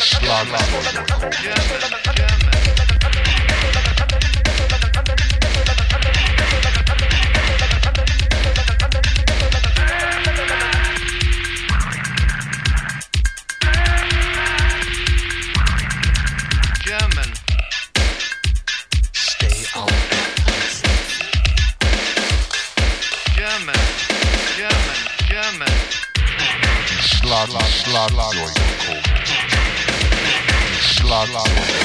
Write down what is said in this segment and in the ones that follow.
Schlag. Schlag. Schlag.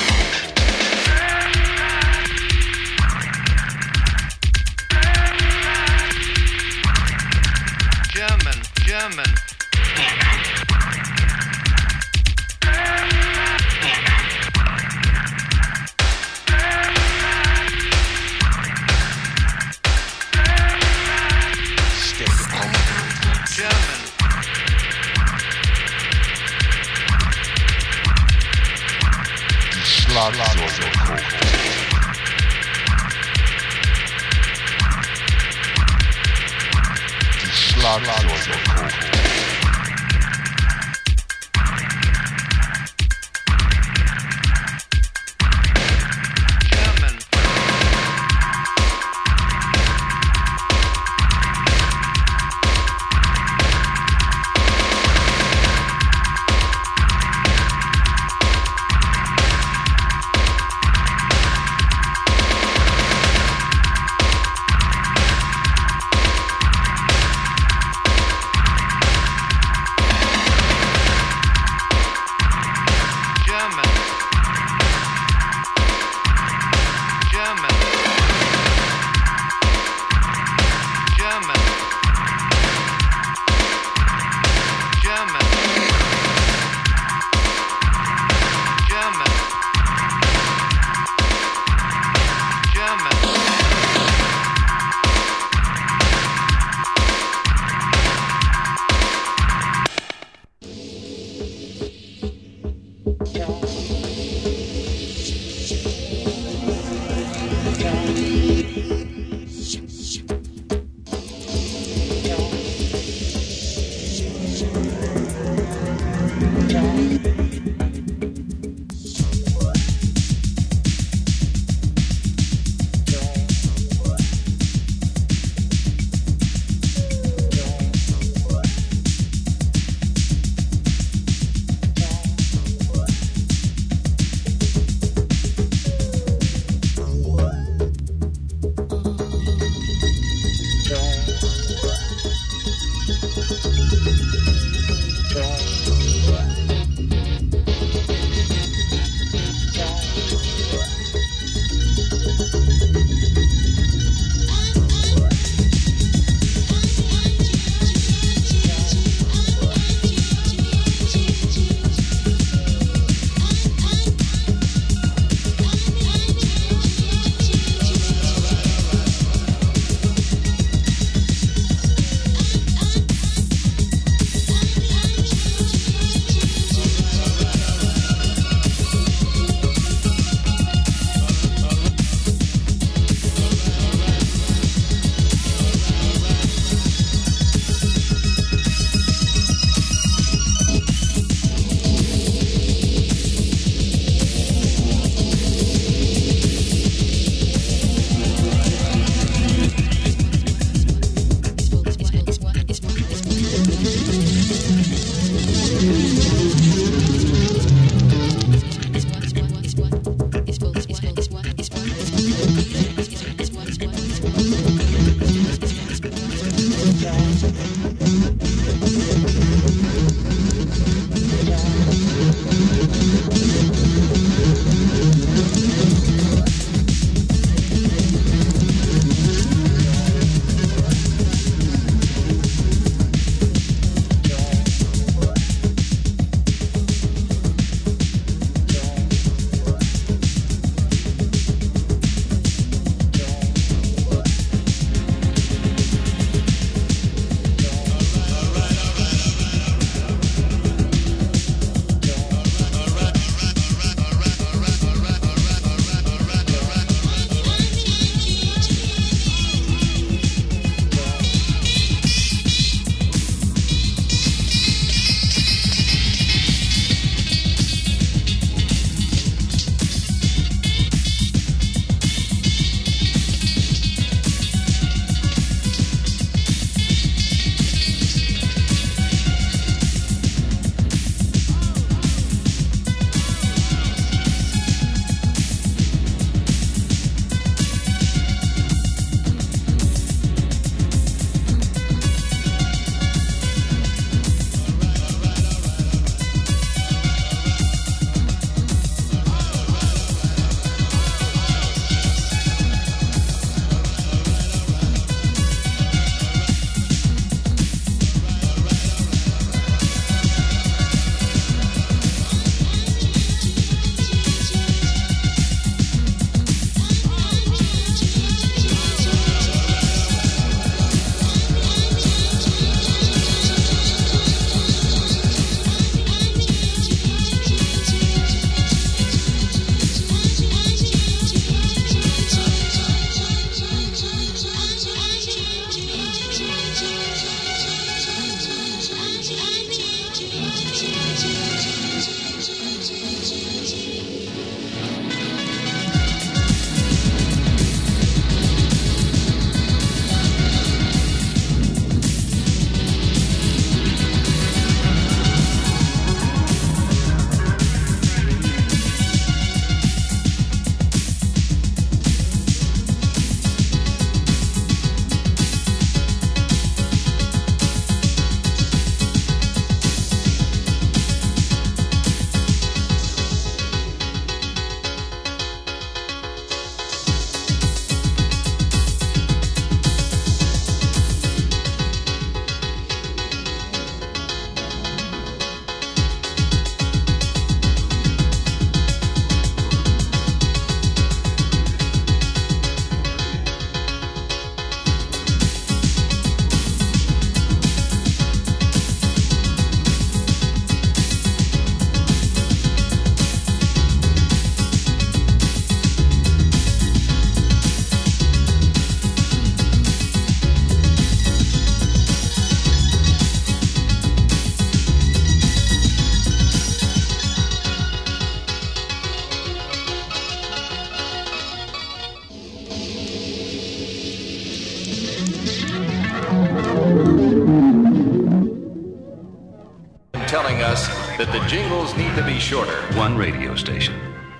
The jingles need to be shorter. One radio station,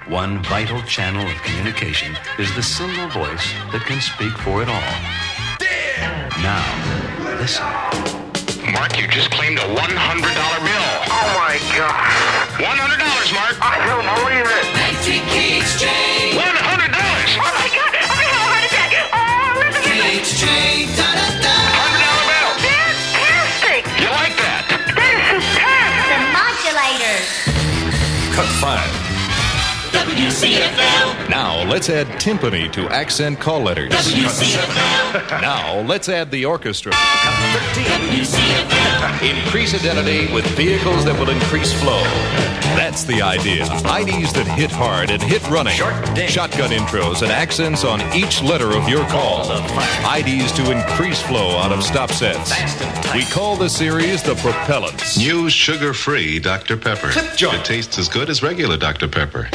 one vital channel of communication is the single voice that can speak for it all. Now, listen. Mark, you just claimed a $100 bill. Oh my god. $100, Mark. I don't believe it. $100. Oh my god. I have a heart attack. Oh, listen to me. Cut five. Now let's add timpani to accent call letters. now let's add the orchestra. Increase identity with vehicles that will increase flow. That's the idea. IDs that hit hard and hit running. Shotgun intros and accents on each letter of your call. IDs to increase flow out of stop sets. We call the series the propellants. New sugar free Dr. Pepper. joint. It tastes as good as regular Dr. Pepper.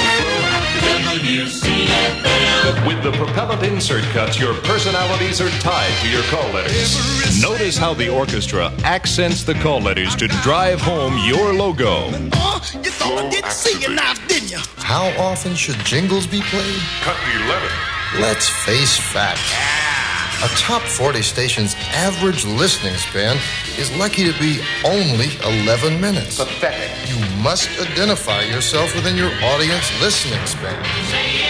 With the propellant insert cuts, your personalities are tied to your call letters. Notice how the orchestra accents the call letters to drive home your logo. you thought I didn't see you now, didn't you? How often should jingles be played? Cut 11. Let's face facts. A top 40 station's average listening span is lucky to be only 11 minutes. Pathetic. You must identify yourself within your audience listening span.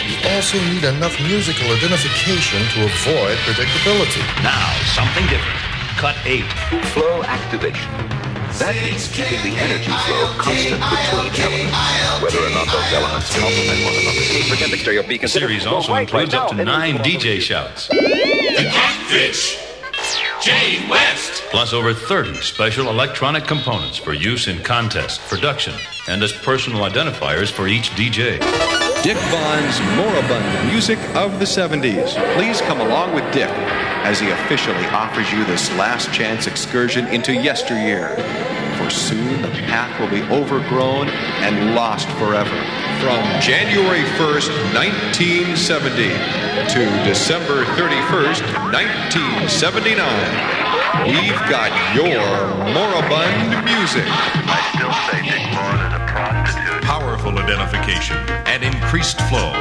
You also need enough musical identification to avoid predictability. Now, something different. Cut eight. Flow activation. That means keeping the energy flow constant between elements, whether or not those elements complement one another. Forget the stereo beacon. Series also includes up to nine DJ shouts. The Catfish. Jane West. plus over 30 special electronic components for use in contests, production, and as personal identifiers for each DJ. Dick Vaughn's moribund music of the 70s. Please come along with Dick as he officially offers you this last chance excursion into yesteryear. For soon the path will be overgrown and lost forever. From January 1st, 1970 to December 31st, 1979, we've got your moribund music. I still say Dick Vaughn a. Powerful and increased flow.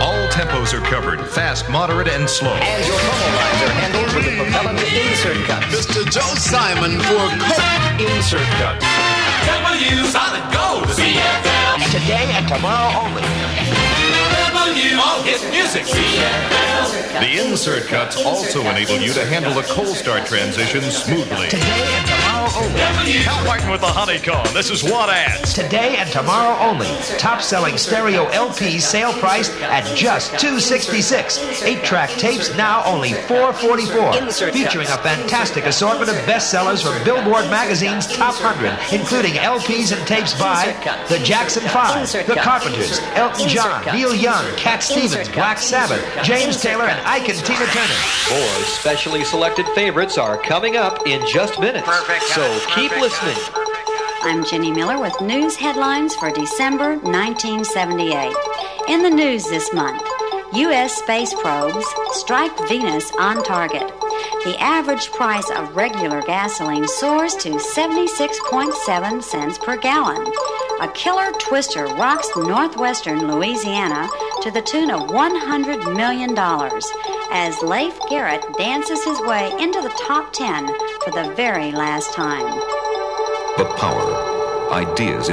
All tempos are covered fast, moderate, and slow. And your promo lines are handled with the propellant insert cuts. Mr. Joe Simon for Coke. Insert cuts. W solid gold. CFL. Today and tomorrow only. W all hit music. The insert cuts also enable you to handle the cold start transition smoothly. Today and tomorrow only. Fighting with the honeycomb. This is what ads. Today and tomorrow only. Top selling stereo LPs sale priced at just 266. Eight track tapes now only $444. Featuring a fantastic assortment of bestsellers from Billboard Magazine's Top 100, including LPs and tapes by The Jackson Five, The Carpenters, Elton John, Neil Young, Cat Stevens, Black Sabbath, James Taylor, and Ike and Tina Turner. More specially selected favorites are coming up in just minutes. So keep listening. I'm Jenny Miller with news headlines for December 1978. In the news this month, U.S. space probes strike Venus on target. The average price of regular gasoline soars to 76.7 cents per gallon. A killer twister rocks northwestern Louisiana to the tune of $100 million as Leif Garrett dances his way into the top 10 for the very last time. The power, ideas in